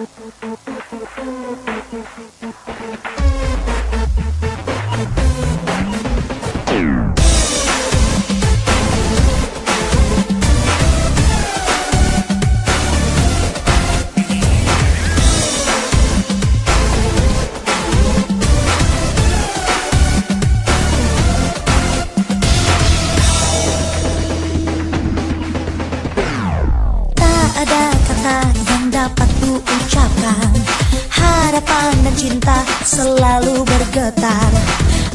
Thank you. Selalu bergetar.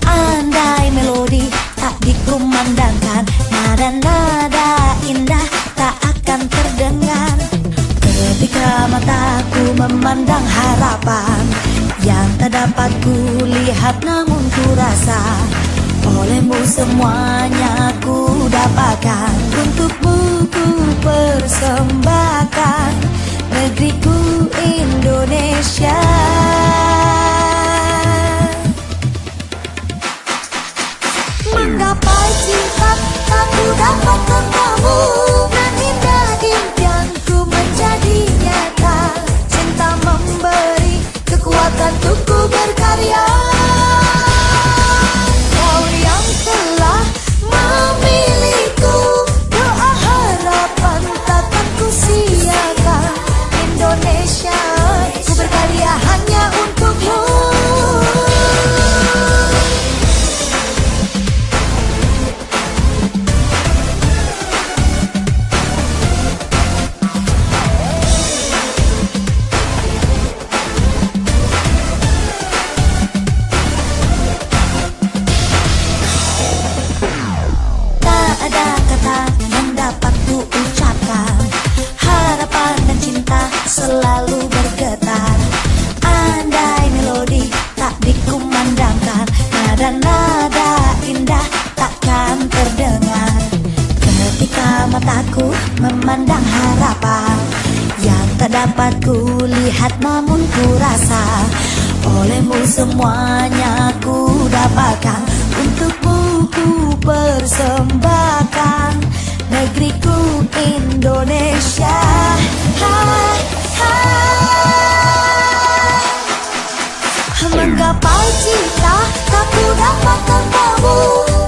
Andai melodi tak dikumandangkan Nada-nada indah tak akan terdengar. Ketika mataku memandang harapan Yang tak dapat ku lihat namun ku rasa Olehmu semuanya ku dapatkan. Untukmu ku persembahkan negeriku Indonesia dapat ku lihat namun ku rasa Olehmu semuanya ku dapatkan. Untukmu ku persembahkan Negeriku Indonesia. Hai, hai. Menggapai cinta tak ku dapatkan kamu?